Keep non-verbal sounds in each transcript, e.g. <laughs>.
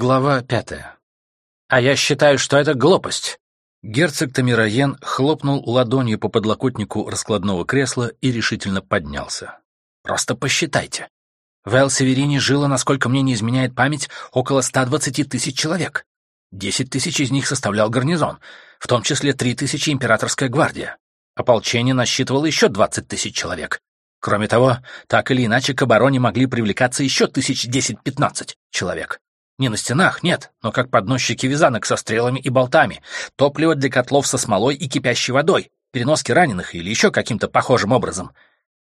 Глава пятая. «А я считаю, что это глупость!» Герцог Тамираен хлопнул ладонью по подлокотнику раскладного кресла и решительно поднялся. «Просто посчитайте. В Эл-Северине жило, насколько мне не изменяет память, около 120 тысяч человек. 10 тысяч из них составлял гарнизон, в том числе 3 тысячи императорская гвардия. Ополчение насчитывало еще 20 тысяч человек. Кроме того, так или иначе к обороне могли привлекаться еще тысяч 10-15 человек. Не на стенах, нет, но как подносчики вязанок со стрелами и болтами, топливо для котлов со смолой и кипящей водой, переноски раненых или еще каким-то похожим образом.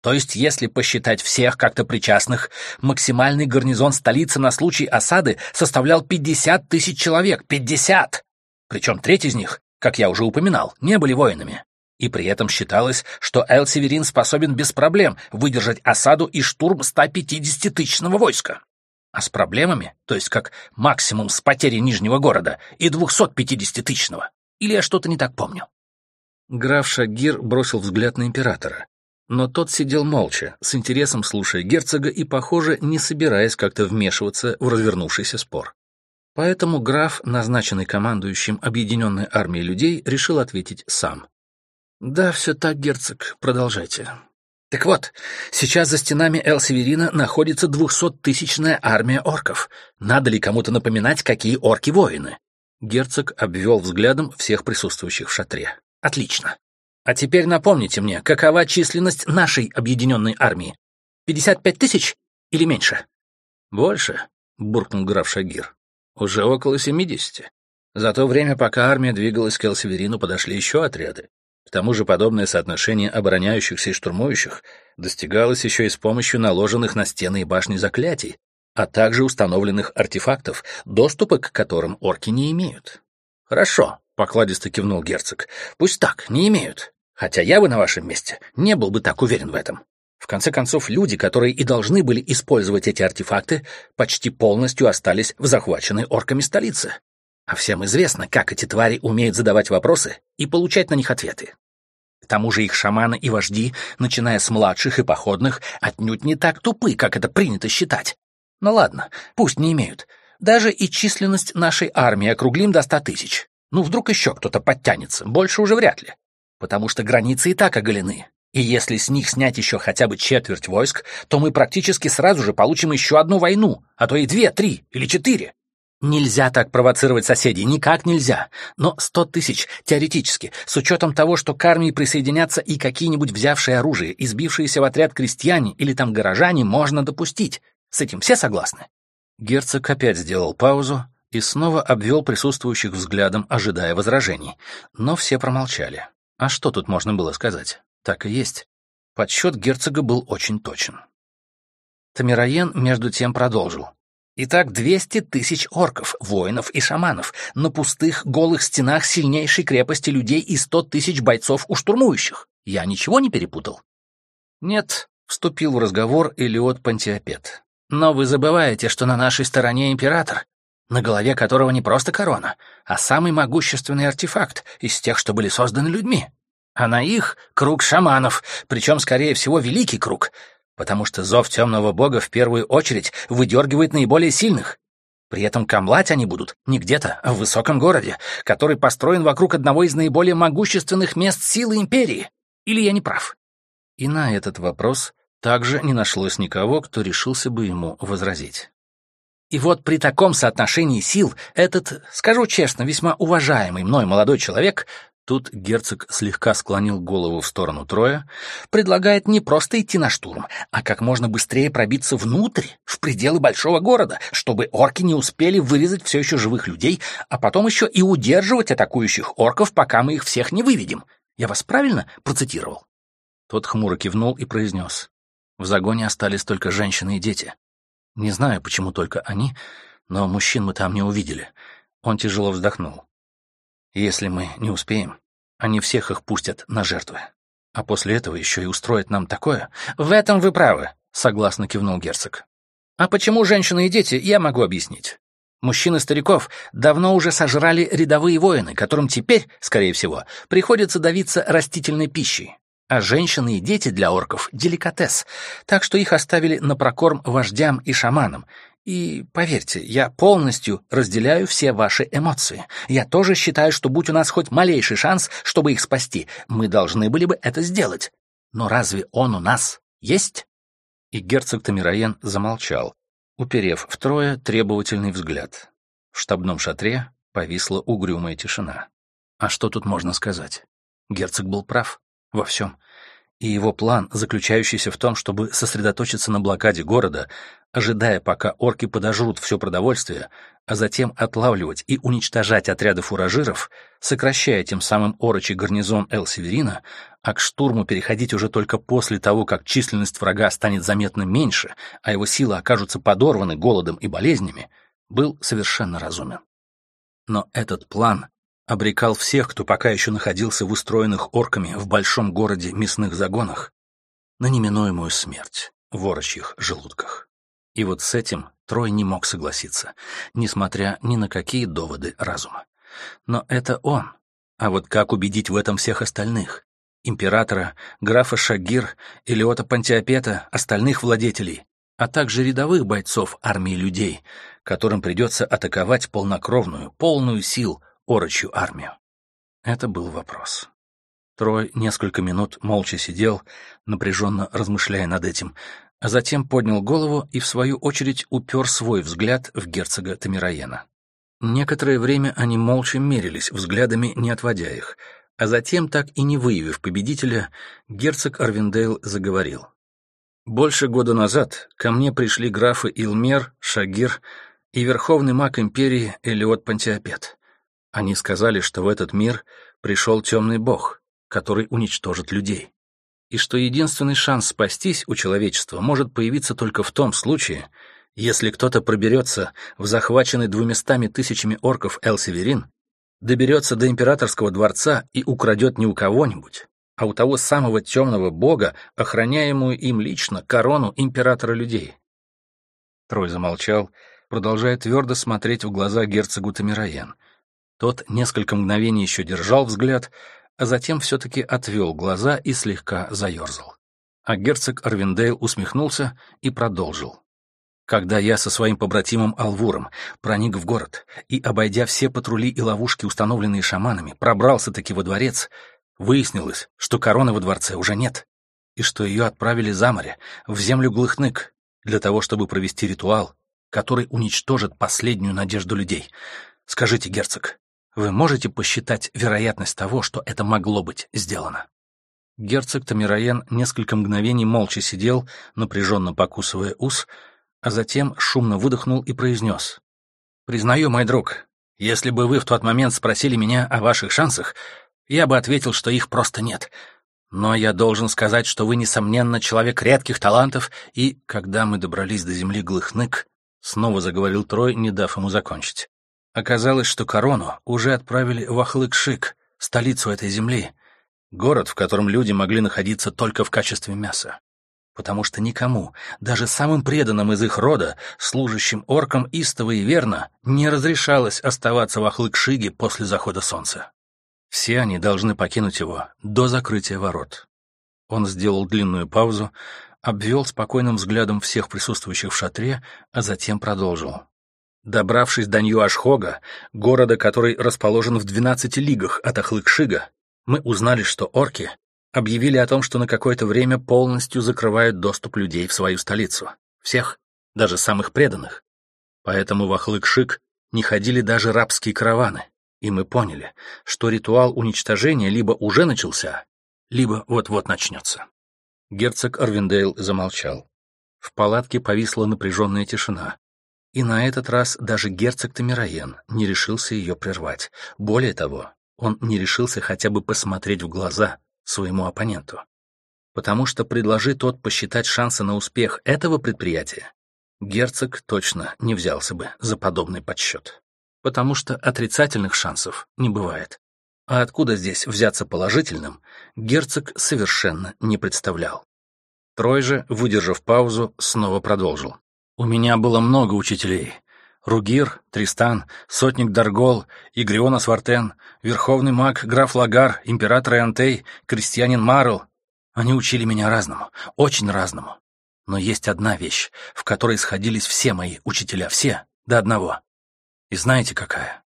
То есть, если посчитать всех как-то причастных, максимальный гарнизон столицы на случай осады составлял 50 тысяч человек. 50! Причем треть из них, как я уже упоминал, не были воинами. И при этом считалось, что Эл-Северин способен без проблем выдержать осаду и штурм 150-тысячного войска а с проблемами, то есть как максимум с потерей Нижнего города и 250-тысячного. Или я что-то не так помню?» Граф Шагир бросил взгляд на императора. Но тот сидел молча, с интересом слушая герцога и, похоже, не собираясь как-то вмешиваться в развернувшийся спор. Поэтому граф, назначенный командующим объединенной армией людей, решил ответить сам. «Да, все так, герцог, продолжайте. Так вот, сейчас за стенами Эл-Северина находится двухсоттысячная армия орков. Надо ли кому-то напоминать, какие орки воины? Герцог обвел взглядом всех присутствующих в шатре. Отлично. А теперь напомните мне, какова численность нашей объединенной армии? Пятьдесят пять тысяч или меньше? Больше, буркнул граф Шагир. Уже около семидесяти. За то время, пока армия двигалась к Эл-Северину, подошли еще отряды. К тому же подобное соотношение обороняющихся и штурмующих достигалось еще и с помощью наложенных на стены и башни заклятий, а также установленных артефактов, доступа к которым орки не имеют. «Хорошо», — покладисто кивнул герцог, — «пусть так, не имеют. Хотя я бы на вашем месте не был бы так уверен в этом. В конце концов, люди, которые и должны были использовать эти артефакты, почти полностью остались в захваченной орками столице. А всем известно, как эти твари умеют задавать вопросы и получать на них ответы. К тому же их шаманы и вожди, начиная с младших и походных, отнюдь не так тупы, как это принято считать. Ну ладно, пусть не имеют. Даже и численность нашей армии округлим до ста тысяч. Ну, вдруг еще кто-то подтянется, больше уже вряд ли. Потому что границы и так оголены. И если с них снять еще хотя бы четверть войск, то мы практически сразу же получим еще одну войну, а то и две, три или четыре. Нельзя так провоцировать соседей, никак нельзя. Но сто тысяч, теоретически, с учетом того, что к армии присоединятся и какие-нибудь взявшие оружие, избившиеся в отряд крестьяне или там горожане, можно допустить. С этим все согласны?» Герцог опять сделал паузу и снова обвел присутствующих взглядом, ожидая возражений. Но все промолчали. А что тут можно было сказать? Так и есть. Подсчет герцога был очень точен. Тамираен между тем продолжил. Итак, 200 тысяч орков, воинов и шаманов на пустых голых стенах сильнейшей крепости людей и 100 тысяч бойцов у штурмующих. Я ничего не перепутал? Нет, вступил в разговор Элиот Пантиопет. Но вы забываете, что на нашей стороне император, на голове которого не просто корона, а самый могущественный артефакт из тех, что были созданы людьми. А на их — круг шаманов, причем, скорее всего, великий круг — потому что зов темного бога в первую очередь выдергивает наиболее сильных. При этом камлать они будут не где-то, а в высоком городе, который построен вокруг одного из наиболее могущественных мест силы империи. Или я не прав? И на этот вопрос также не нашлось никого, кто решился бы ему возразить. И вот при таком соотношении сил этот, скажу честно, весьма уважаемый мной молодой человек Тут герцог слегка склонил голову в сторону Троя, предлагает не просто идти на штурм, а как можно быстрее пробиться внутрь, в пределы большого города, чтобы орки не успели вырезать все еще живых людей, а потом еще и удерживать атакующих орков, пока мы их всех не выведем. Я вас правильно процитировал? Тот хмуро кивнул и произнес. В загоне остались только женщины и дети. Не знаю, почему только они, но мужчин мы там не увидели. Он тяжело вздохнул. Если мы не успеем, они всех их пустят на жертвы. А после этого еще и устроят нам такое. В этом вы правы, согласно кивнул герцог. А почему женщины и дети, я могу объяснить. Мужчин и стариков давно уже сожрали рядовые воины, которым теперь, скорее всего, приходится давиться растительной пищей. А женщины и дети для орков — деликатес, так что их оставили на прокорм вождям и шаманам, И поверьте, я полностью разделяю все ваши эмоции. Я тоже считаю, что будь у нас хоть малейший шанс, чтобы их спасти, мы должны были бы это сделать. Но разве он у нас есть?» И герцог Тамираен замолчал, уперев втрое требовательный взгляд. В штабном шатре повисла угрюмая тишина. А что тут можно сказать? Герцог был прав во всем и его план, заключающийся в том, чтобы сосредоточиться на блокаде города, ожидая, пока орки подожрут все продовольствие, а затем отлавливать и уничтожать отряды фуражиров, сокращая тем самым орочий гарнизон Эл-Северина, а к штурму переходить уже только после того, как численность врага станет заметно меньше, а его силы окажутся подорваны голодом и болезнями, был совершенно разумен. Но этот план обрекал всех, кто пока еще находился в устроенных орками в большом городе мясных загонах, на неминуемую смерть в орочьих желудках. И вот с этим Трой не мог согласиться, несмотря ни на какие доводы разума. Но это он. А вот как убедить в этом всех остальных? Императора, графа Шагир, Элиота Пантиопета, остальных владетелей, а также рядовых бойцов армии людей, которым придется атаковать полнокровную, полную сил орочью армию? Это был вопрос. Трой несколько минут молча сидел, напряженно размышляя над этим, а затем поднял голову и, в свою очередь, упер свой взгляд в герцога Тамираена. Некоторое время они молча мерились, взглядами не отводя их, а затем, так и не выявив победителя, герцог Арвиндейл заговорил. «Больше года назад ко мне пришли графы Илмер, Шагир и верховный маг империи Элиот Пантиопет. Они сказали, что в этот мир пришел темный бог, который уничтожит людей. И что единственный шанс спастись у человечества может появиться только в том случае, если кто-то проберется в захваченный двумястами тысячами орков Эл-Северин, доберется до императорского дворца и украдет не у кого-нибудь, а у того самого темного бога, охраняемую им лично корону императора людей. Трой замолчал, продолжая твердо смотреть в глаза герцогу Тамираен — тот несколько мгновений еще держал взгляд, а затем все-таки отвел глаза и слегка заерзал. А герцог Арвиндейл усмехнулся и продолжил. Когда я со своим побратимом Алвуром проник в город и, обойдя все патрули и ловушки, установленные шаманами, пробрался-таки во дворец, выяснилось, что короны во дворце уже нет, и что ее отправили за море, в землю Глыхнык, для того, чтобы провести ритуал, который уничтожит последнюю надежду людей. Скажите, герцог, вы можете посчитать вероятность того, что это могло быть сделано?» Герцог Тамираен несколько мгновений молча сидел, напряженно покусывая ус, а затем шумно выдохнул и произнес. «Признаю, мой друг, если бы вы в тот момент спросили меня о ваших шансах, я бы ответил, что их просто нет. Но я должен сказать, что вы, несомненно, человек редких талантов, и, когда мы добрались до земли Глыхнык, снова заговорил Трой, не дав ему закончить. Оказалось, что корону уже отправили в Ахлык-Шик, столицу этой земли, город, в котором люди могли находиться только в качестве мяса. Потому что никому, даже самым преданным из их рода, служащим оркам истово и верно, не разрешалось оставаться в Ахлык-Шиге после захода солнца. Все они должны покинуть его до закрытия ворот. Он сделал длинную паузу, обвел спокойным взглядом всех присутствующих в шатре, а затем продолжил. Добравшись до Нью-Ашхога, города, который расположен в 12 лигах от Ахлыкшига, мы узнали, что орки объявили о том, что на какое-то время полностью закрывают доступ людей в свою столицу. Всех, даже самых преданных. Поэтому в Ахлыкшиг не ходили даже рабские караваны. И мы поняли, что ритуал уничтожения либо уже начался, либо вот-вот начнется. Герцог Арвиндейл замолчал. В палатке повисла напряженная тишина. И на этот раз даже герцог Тамираен не решился ее прервать. Более того, он не решился хотя бы посмотреть в глаза своему оппоненту. Потому что предложи тот посчитать шансы на успех этого предприятия, герцог точно не взялся бы за подобный подсчет. Потому что отрицательных шансов не бывает. А откуда здесь взяться положительным, герцог совершенно не представлял. Трой же, выдержав паузу, снова продолжил. У меня было много учителей. Ругир, Тристан, сотник Даргол, Игриона Свартен, верховный маг граф Лагар, император Антей, крестьянин Марл. Они учили меня разному, очень разному. Но есть одна вещь, в которой сходились все мои учителя, все, до одного. И знаете, какая?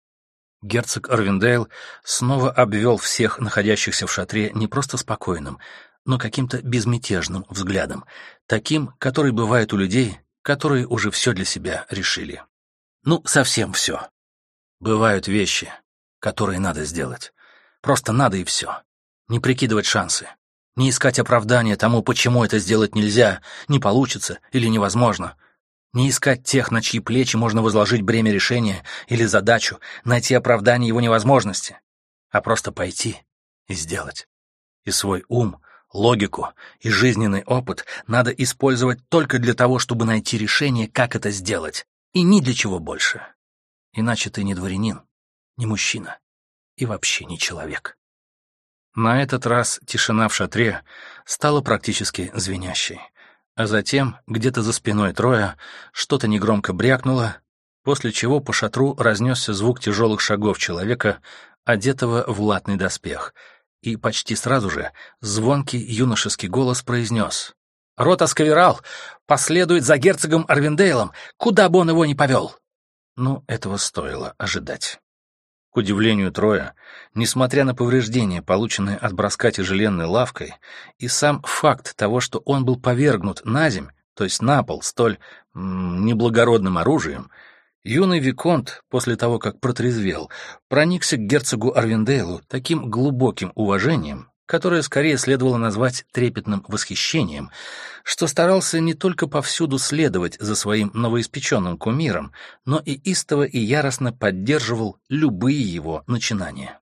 Герцог Арвиндейл снова обвел всех находящихся в шатре не просто спокойным, но каким-то безмятежным взглядом, таким, который бывает у людей, которые уже все для себя решили. Ну, совсем все. Бывают вещи, которые надо сделать. Просто надо и все. Не прикидывать шансы. Не искать оправдания тому, почему это сделать нельзя, не получится или невозможно. Не искать тех, на чьи плечи можно возложить бремя решения или задачу, найти оправдание его невозможности, а просто пойти и сделать. И свой ум, логику и жизненный опыт надо использовать только для того, чтобы найти решение, как это сделать, и ни для чего больше. Иначе ты не дворянин, не мужчина и вообще не человек. На этот раз тишина в шатре стала практически звенящей. А затем, где-то за спиной Троя, что-то негромко брякнуло, после чего по шатру разнесся звук тяжелых шагов человека, одетого в латный доспех, и почти сразу же звонкий юношеский голос произнес «Рот Асковерал последует за герцогом Арвиндейлом, куда бы он его ни повел!» Ну, этого стоило ожидать. К удивлению Троя, несмотря на повреждения, полученные от броска тяжеленной лавкой, и сам факт того, что он был повергнут на земь, то есть на пол, столь м, неблагородным оружием, юный Виконт, после того, как протрезвел, проникся к герцогу Арвиндейлу таким глубоким уважением, которое скорее следовало назвать трепетным восхищением, что старался не только повсюду следовать за своим новоиспеченным кумиром, но и истово и яростно поддерживал любые его начинания.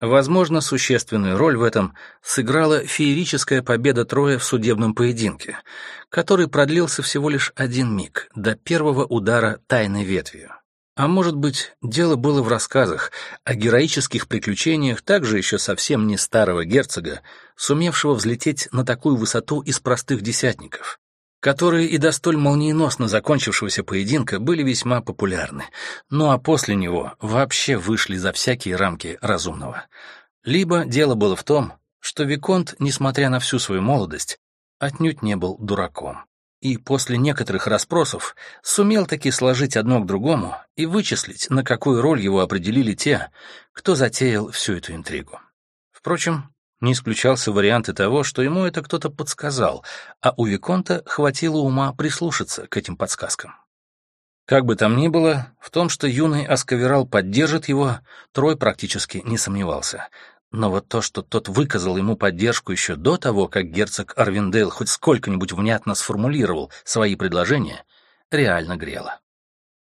Возможно, существенную роль в этом сыграла феерическая победа Троя в судебном поединке, который продлился всего лишь один миг, до первого удара тайной ветвью. А может быть, дело было в рассказах о героических приключениях также еще совсем не старого герцога, сумевшего взлететь на такую высоту из простых десятников, которые и до столь молниеносно закончившегося поединка были весьма популярны, ну а после него вообще вышли за всякие рамки разумного. Либо дело было в том, что Виконт, несмотря на всю свою молодость, отнюдь не был дураком и после некоторых расспросов сумел таки сложить одно к другому и вычислить, на какую роль его определили те, кто затеял всю эту интригу. Впрочем, не исключался вариант и того, что ему это кто-то подсказал, а у Виконта хватило ума прислушаться к этим подсказкам. Как бы там ни было, в том, что юный Асковерал поддержит его, Трой практически не сомневался — но вот то, что тот выказал ему поддержку еще до того, как герцог Арвиндейл хоть сколько-нибудь внятно сформулировал свои предложения, реально грело.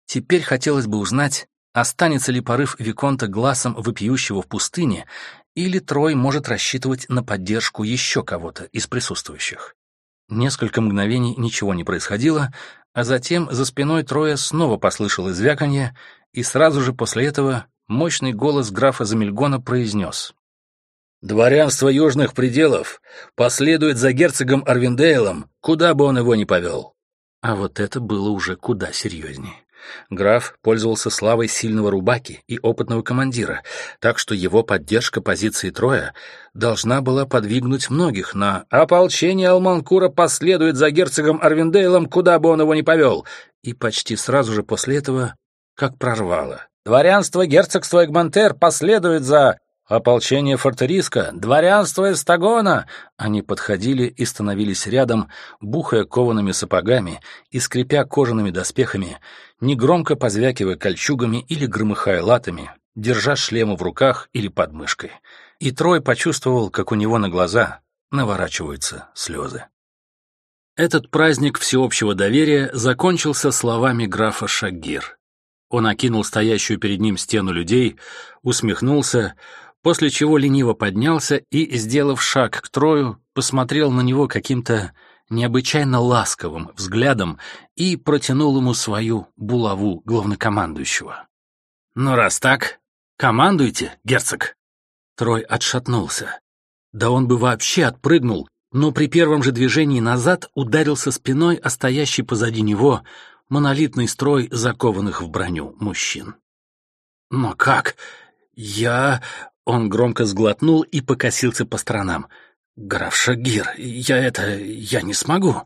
Теперь хотелось бы узнать, останется ли порыв Виконта глазом вопиющего в пустыне, или Трой может рассчитывать на поддержку еще кого-то из присутствующих. Несколько мгновений ничего не происходило, а затем за спиной Троя снова послышалось звяканье, и сразу же после этого мощный голос графа Замельгона произнес. Дворянство южных пределов последует за герцогом Арвиндейлом, куда бы он его ни повел. А вот это было уже куда серьезнее. Граф пользовался славой сильного рубаки и опытного командира, так что его поддержка позиции Троя должна была подвигнуть многих на «ополчение Алманкура последует за герцогом Арвиндейлом, куда бы он его ни повел», и почти сразу же после этого как прорвало. «Дворянство герцогства Эгмонтер последует за...» Ополчение Фортериска, дворянство Эстагона!» Они подходили и становились рядом, бухая коваными сапогами и скрипя кожаными доспехами, негромко позвякивая кольчугами или громыхая латами, держа шлемы в руках или под мышкой. И Трой почувствовал, как у него на глаза наворачиваются слезы. Этот праздник всеобщего доверия закончился словами графа Шагир. Он окинул стоящую перед ним стену людей, усмехнулся, после чего лениво поднялся и, сделав шаг к Трою, посмотрел на него каким-то необычайно ласковым взглядом и протянул ему свою булаву главнокомандующего. «Ну, раз так, командуйте, герцог!» Трой отшатнулся. Да он бы вообще отпрыгнул, но при первом же движении назад ударился спиной о стоящий позади него монолитный строй закованных в броню мужчин. «Но как? Я...» Он громко сглотнул и покосился по сторонам. «Граф Шагир, я это... я не смогу».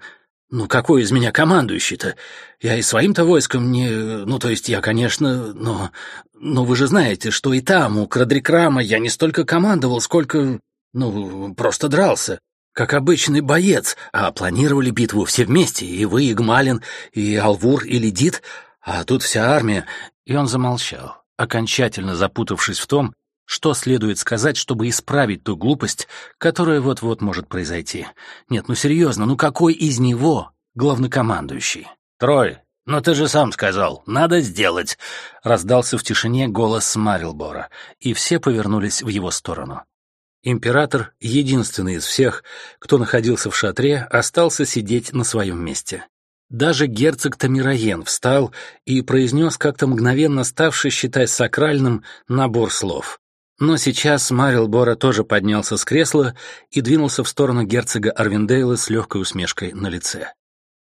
Ну, какой из меня командующий-то? Я и своим-то войском не... Ну, то есть я, конечно, но... Но вы же знаете, что и там, у Крадрикрама, я не столько командовал, сколько... Ну, просто дрался. Как обычный боец. А планировали битву все вместе. И вы, и Гмалин, и Алвур, и Ледит. А тут вся армия... И он замолчал, окончательно запутавшись в том, что следует сказать, чтобы исправить ту глупость, которая вот-вот может произойти? Нет, ну серьезно, ну какой из него главнокомандующий? Трой, но ты же сам сказал, надо сделать, раздался в тишине голос Марилбора, и все повернулись в его сторону. Император, единственный из всех, кто находился в шатре, остался сидеть на своем месте. Даже герцог Тамираен встал и произнес как-то мгновенно ставший, считай, сакральным, набор слов. Но сейчас Марил Бора тоже поднялся с кресла и двинулся в сторону герцога Арвиндейла с легкой усмешкой на лице.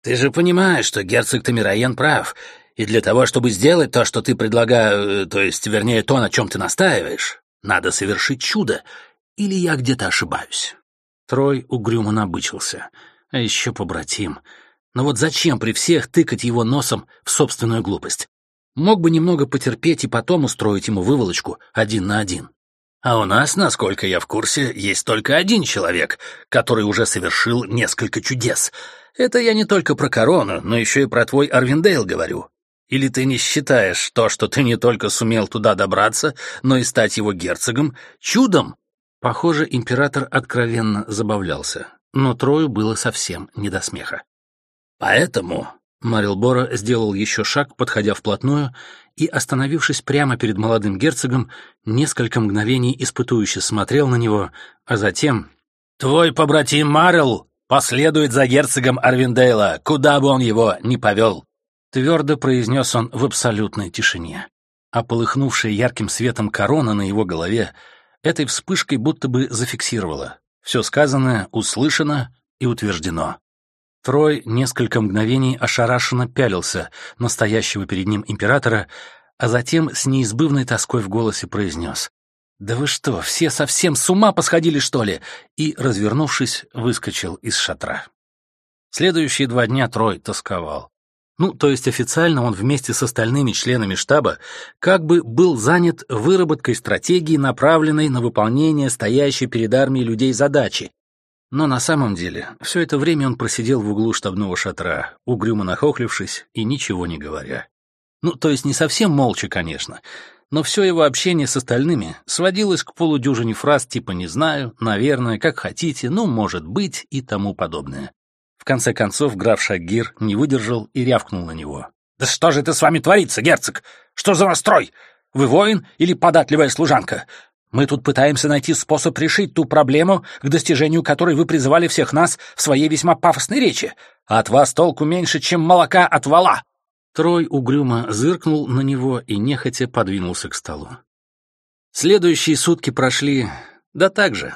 «Ты же понимаешь, что герцог Тамираен прав, и для того, чтобы сделать то, что ты предлагаешь, то есть, вернее, то, на чем ты настаиваешь, надо совершить чудо, или я где-то ошибаюсь». Трой угрюмо набычился. А еще побратим. Но вот зачем при всех тыкать его носом в собственную глупость? Мог бы немного потерпеть и потом устроить ему выволочку один на один. А у нас, насколько я в курсе, есть только один человек, который уже совершил несколько чудес. Это я не только про корону, но еще и про твой Арвиндейл говорю. Или ты не считаешь то, что ты не только сумел туда добраться, но и стать его герцогом, чудом? Похоже, император откровенно забавлялся, но Трою было совсем не до смеха. Поэтому Марилбора сделал еще шаг, подходя вплотную, и, остановившись прямо перед молодым герцогом, несколько мгновений испытующе смотрел на него, а затем... «Твой побратим Марил последует за герцогом Арвиндейла, куда бы он его ни повел», — твердо произнес он в абсолютной тишине. А полыхнувшая ярким светом корона на его голове этой вспышкой будто бы зафиксировала. Все сказанное услышано и утверждено. Трой несколько мгновений ошарашенно пялился настоящего перед ним императора, а затем с неизбывной тоской в голосе произнес «Да вы что, все совсем с ума посходили, что ли?» и, развернувшись, выскочил из шатра. Следующие два дня Трой тосковал. Ну, то есть официально он вместе с остальными членами штаба как бы был занят выработкой стратегии, направленной на выполнение стоящей перед армией людей задачи, но на самом деле, все это время он просидел в углу штабного шатра, угрюмо нахохлившись и ничего не говоря. Ну, то есть не совсем молча, конечно, но все его общение с остальными сводилось к полудюжине фраз типа «не знаю», «наверное», «как хотите», «ну, может быть» и тому подобное. В конце концов, граф Шагир не выдержал и рявкнул на него. «Да что же это с вами творится, герцог? Что за настрой? Вы воин или податливая служанка? Мы тут пытаемся найти способ решить ту проблему, к достижению которой вы призывали всех нас в своей весьма пафосной речи. От вас толку меньше, чем молока от вала!» Трой угрюмо зыркнул на него и нехотя подвинулся к столу. Следующие сутки прошли... да так же.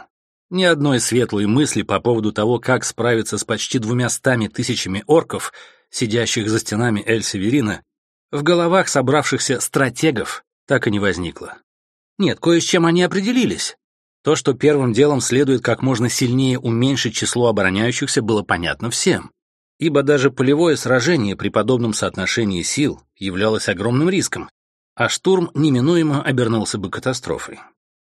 Ни одной светлой мысли по поводу того, как справиться с почти двумя стами тысячами орков, сидящих за стенами Эль-Северина, в головах собравшихся стратегов так и не возникло. Нет, кое с чем они определились. То, что первым делом следует как можно сильнее уменьшить число обороняющихся, было понятно всем. Ибо даже полевое сражение при подобном соотношении сил являлось огромным риском, а штурм неминуемо обернулся бы катастрофой.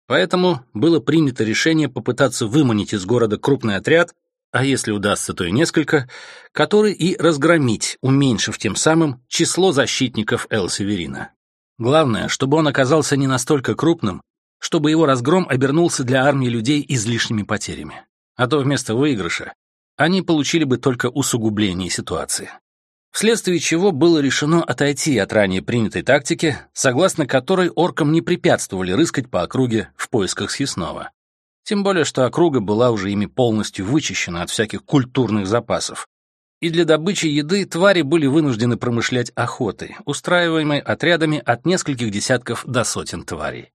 Поэтому было принято решение попытаться выманить из города крупный отряд, а если удастся, то и несколько, который и разгромить, уменьшив тем самым число защитников Эл-Северина. Главное, чтобы он оказался не настолько крупным, чтобы его разгром обернулся для армии людей излишними потерями. А то вместо выигрыша они получили бы только усугубление ситуации. Вследствие чего было решено отойти от ранее принятой тактики, согласно которой оркам не препятствовали рыскать по округе в поисках съестного. Тем более, что округа была уже ими полностью вычищена от всяких культурных запасов, и для добычи еды твари были вынуждены промышлять охотой, устраиваемой отрядами от нескольких десятков до сотен тварей.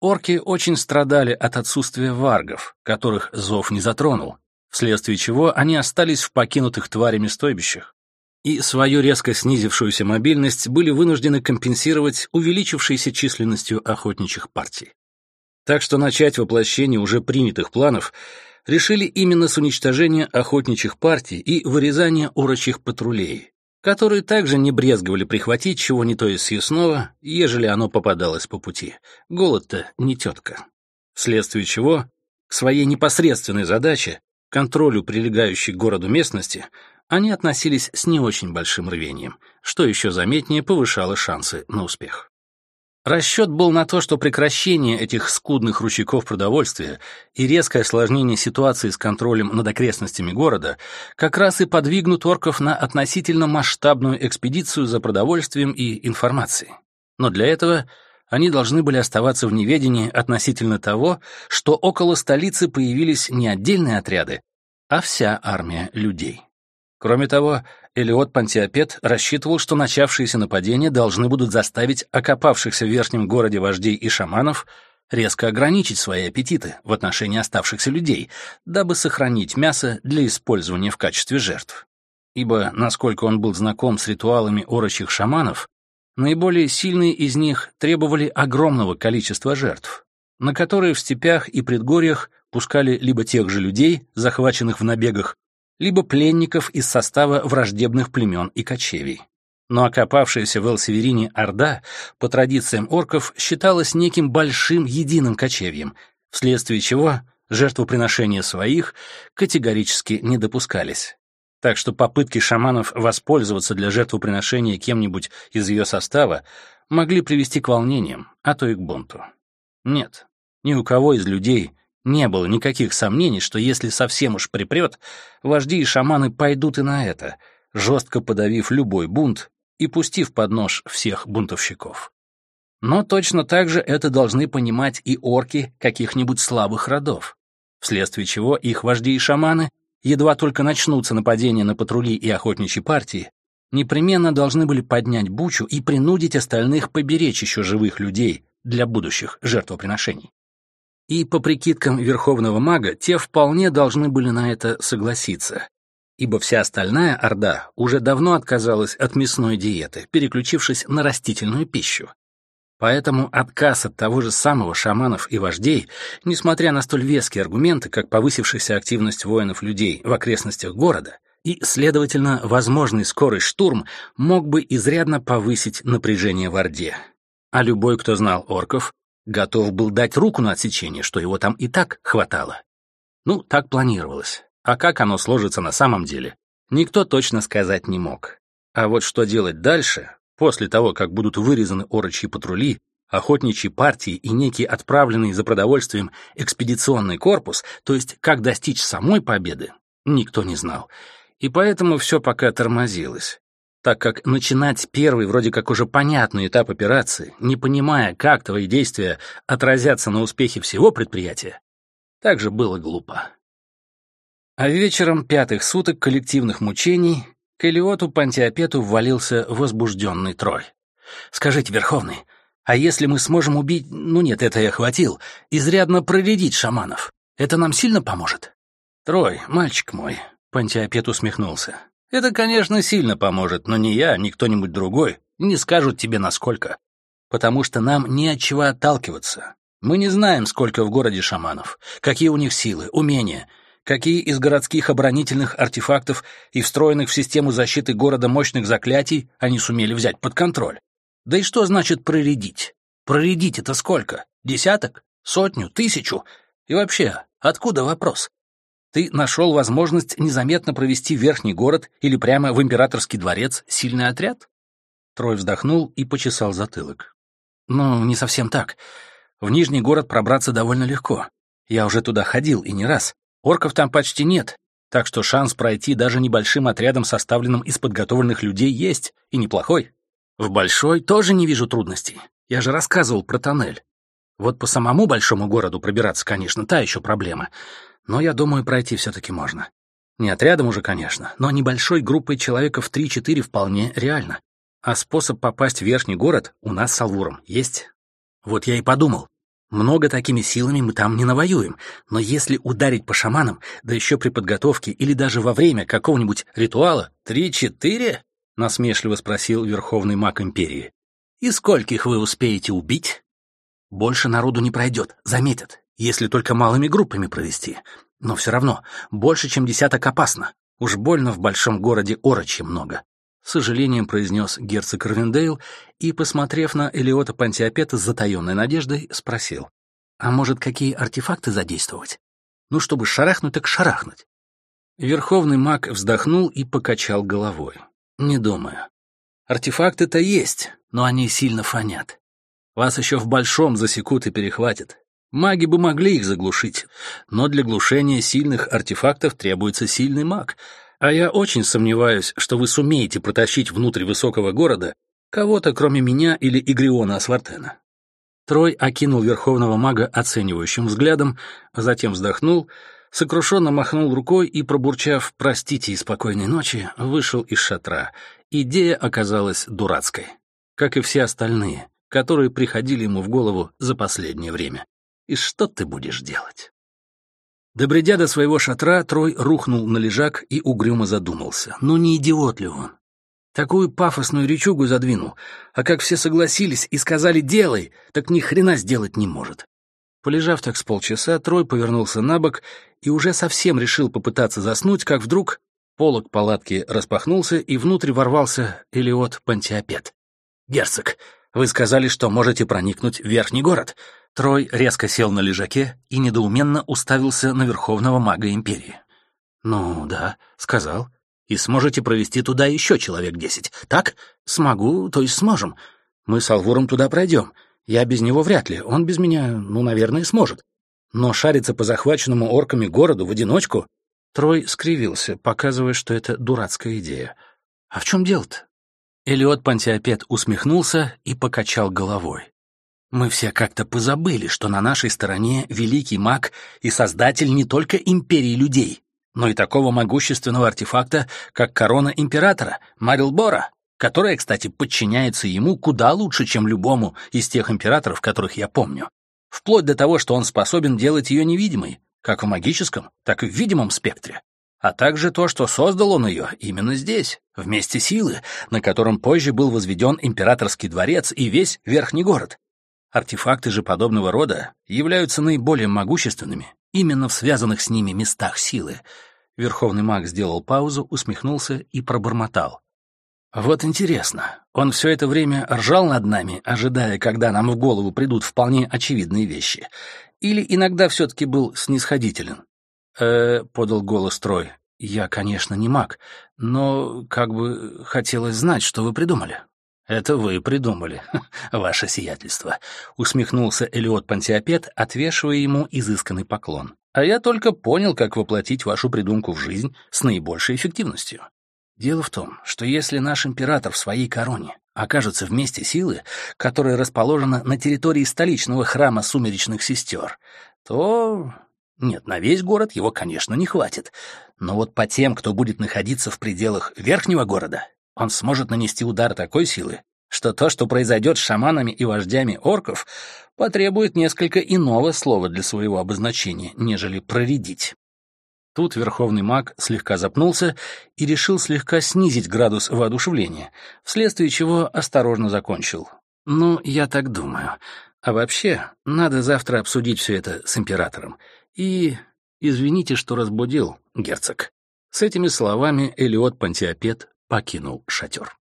Орки очень страдали от отсутствия варгов, которых зов не затронул, вследствие чего они остались в покинутых тварями стойбищах, и свою резко снизившуюся мобильность были вынуждены компенсировать увеличившейся численностью охотничьих партий. Так что начать воплощение уже принятых планов решили именно с уничтожения охотничьих партий и вырезания орочих патрулей, которые также не брезговали прихватить чего не то из съестного, ежели оно попадалось по пути. Голод-то не тетка. Вследствие чего к своей непосредственной задаче, контролю прилегающей к городу местности, они относились с не очень большим рвением, что еще заметнее повышало шансы на успех. Расчет был на то, что прекращение этих скудных ручейков продовольствия и резкое осложнение ситуации с контролем над окрестностями города как раз и подвигнут орков на относительно масштабную экспедицию за продовольствием и информацией. Но для этого они должны были оставаться в неведении относительно того, что около столицы появились не отдельные отряды, а вся армия людей. Кроме того, Элиот Пантиопет рассчитывал, что начавшиеся нападения должны будут заставить окопавшихся в верхнем городе вождей и шаманов резко ограничить свои аппетиты в отношении оставшихся людей, дабы сохранить мясо для использования в качестве жертв. Ибо, насколько он был знаком с ритуалами орочих шаманов, наиболее сильные из них требовали огромного количества жертв, на которые в степях и предгорьях пускали либо тех же людей, захваченных в набегах, либо пленников из состава враждебных племен и кочевий. Но окопавшаяся в Эл-Северине Орда, по традициям орков, считалась неким большим единым кочевьем, вследствие чего жертвоприношения своих категорически не допускались. Так что попытки шаманов воспользоваться для жертвоприношения кем-нибудь из ее состава могли привести к волнениям, а то и к бунту. Нет, ни у кого из людей не было никаких сомнений, что если совсем уж припрет, вожди и шаманы пойдут и на это, жестко подавив любой бунт и пустив под нож всех бунтовщиков. Но точно так же это должны понимать и орки каких-нибудь слабых родов, вследствие чего их вожди и шаманы, едва только начнутся нападения на патрули и охотничьи партии, непременно должны были поднять бучу и принудить остальных поберечь еще живых людей для будущих жертвоприношений. И по прикидкам Верховного Мага, те вполне должны были на это согласиться, ибо вся остальная Орда уже давно отказалась от мясной диеты, переключившись на растительную пищу. Поэтому отказ от того же самого шаманов и вождей, несмотря на столь веские аргументы, как повысившаяся активность воинов-людей в окрестностях города, и, следовательно, возможный скорый штурм мог бы изрядно повысить напряжение в Орде. А любой, кто знал орков, Готов был дать руку на отсечение, что его там и так хватало. Ну, так планировалось. А как оно сложится на самом деле, никто точно сказать не мог. А вот что делать дальше, после того, как будут вырезаны орочьи патрули, охотничьи партии и некий отправленный за продовольствием экспедиционный корпус, то есть как достичь самой победы, никто не знал. И поэтому все пока тормозилось так как начинать первый, вроде как уже понятный этап операции, не понимая, как твои действия отразятся на успехе всего предприятия, также было глупо. А вечером пятых суток коллективных мучений к Элиоту Пантиопету ввалился возбужденный Трой. «Скажите, Верховный, а если мы сможем убить, ну нет, это я хватил, изрядно проредить шаманов, это нам сильно поможет?» «Трой, мальчик мой», — Пантиопет усмехнулся, это, конечно, сильно поможет, но ни я, ни кто-нибудь другой не скажут тебе насколько. Потому что нам не от чего отталкиваться. Мы не знаем, сколько в городе шаманов, какие у них силы, умения, какие из городских оборонительных артефактов и встроенных в систему защиты города мощных заклятий они сумели взять под контроль. Да и что значит проредить? Проредить это сколько? Десяток? Сотню? Тысячу? И вообще, откуда вопрос? Ты нашел возможность незаметно провести в верхний город или прямо в императорский дворец сильный отряд? Трой вздохнул и почесал затылок. Ну, не совсем так. В Нижний город пробраться довольно легко. Я уже туда ходил и не раз. Орков там почти нет, так что шанс пройти даже небольшим отрядом, составленным из подготовленных людей, есть, и неплохой. В Большой тоже не вижу трудностей. Я же рассказывал про тоннель. Вот по самому большому городу пробираться, конечно, та еще проблема но я думаю, пройти все-таки можно. Не отрядом уже, конечно, но небольшой группой человеков 3-4 вполне реально. А способ попасть в верхний город у нас с Алвуром есть. Вот я и подумал. Много такими силами мы там не навоюем, но если ударить по шаманам, да еще при подготовке или даже во время какого-нибудь ритуала, три-четыре? Насмешливо спросил Верховный маг Империи. И скольких вы успеете убить? Больше народу не пройдет, заметят если только малыми группами провести. Но все равно, больше, чем десяток опасно. Уж больно в большом городе орочи много. С сожалением произнес герцог Равендейл и, посмотрев на Элиота Пантиопета с затаенной надеждой, спросил. «А может, какие артефакты задействовать? Ну, чтобы шарахнуть, так шарахнуть». Верховный маг вздохнул и покачал головой. «Не думаю. Артефакты-то есть, но они сильно фонят. Вас еще в большом засекут и перехватят. Маги бы могли их заглушить, но для глушения сильных артефактов требуется сильный маг, а я очень сомневаюсь, что вы сумеете протащить внутрь высокого города кого-то, кроме меня или Игриона Асвартена. Трой окинул верховного мага оценивающим взглядом, а затем вздохнул, сокрушенно махнул рукой и, пробурчав «простите и спокойной ночи», вышел из шатра. Идея оказалась дурацкой, как и все остальные, которые приходили ему в голову за последнее время. И что ты будешь делать? Добредя до своего шатра, Трой рухнул на лежак и угрюмо задумался. Ну не идиот ли он? Такую пафосную речугу задвинул, а как все согласились и сказали «делай», так ни хрена сделать не может. Полежав так с полчаса, Трой повернулся на бок и уже совсем решил попытаться заснуть, как вдруг полог палатки распахнулся, и внутрь ворвался Элиот Пантиопет. «Герцог, вы сказали, что можете проникнуть в верхний город. Трой резко сел на лежаке и недоуменно уставился на верховного мага Империи. «Ну да», — сказал. «И сможете провести туда еще человек десять, так? Смогу, то есть сможем. Мы с Алвуром туда пройдем. Я без него вряд ли, он без меня, ну, наверное, сможет. Но шариться по захваченному орками городу в одиночку...» Трой скривился, показывая, что это дурацкая идея. «А в чем дело-то?» Элиот Пантиопет усмехнулся и покачал головой. Мы все как-то позабыли, что на нашей стороне великий маг и создатель не только империи людей, но и такого могущественного артефакта, как корона императора, Марилбора, которая, кстати, подчиняется ему куда лучше, чем любому из тех императоров, которых я помню. Вплоть до того, что он способен делать ее невидимой, как в магическом, так и в видимом спектре. А также то, что создал он ее именно здесь, в месте силы, на котором позже был возведен императорский дворец и весь верхний город. Артефакты же подобного рода являются наиболее могущественными именно в связанных с ними местах силы. Верховный маг сделал паузу, усмехнулся и пробормотал. «Вот интересно, он все это время ржал над нами, ожидая, когда нам в голову придут вполне очевидные вещи, или иногда все-таки был снисходителен?» «Э, — подал голос Трой, — я, конечно, не маг, но как бы хотелось знать, что вы придумали». «Это вы придумали, <laughs> ваше сиятельство», — усмехнулся Элиот Пантиопет, отвешивая ему изысканный поклон. «А я только понял, как воплотить вашу придумку в жизнь с наибольшей эффективностью. Дело в том, что если наш император в своей короне окажется в месте силы, которая расположена на территории столичного храма сумеречных сестер, то... Нет, на весь город его, конечно, не хватит. Но вот по тем, кто будет находиться в пределах верхнего города, он сможет нанести удар такой силы, что то, что произойдет с шаманами и вождями орков, потребует несколько иного слова для своего обозначения, нежели «проредить». Тут верховный маг слегка запнулся и решил слегка снизить градус воодушевления, вследствие чего осторожно закончил. «Ну, я так думаю. А вообще, надо завтра обсудить все это с императором. И извините, что разбудил, герцог». С этими словами Элиот Пантиопет покинул шатер.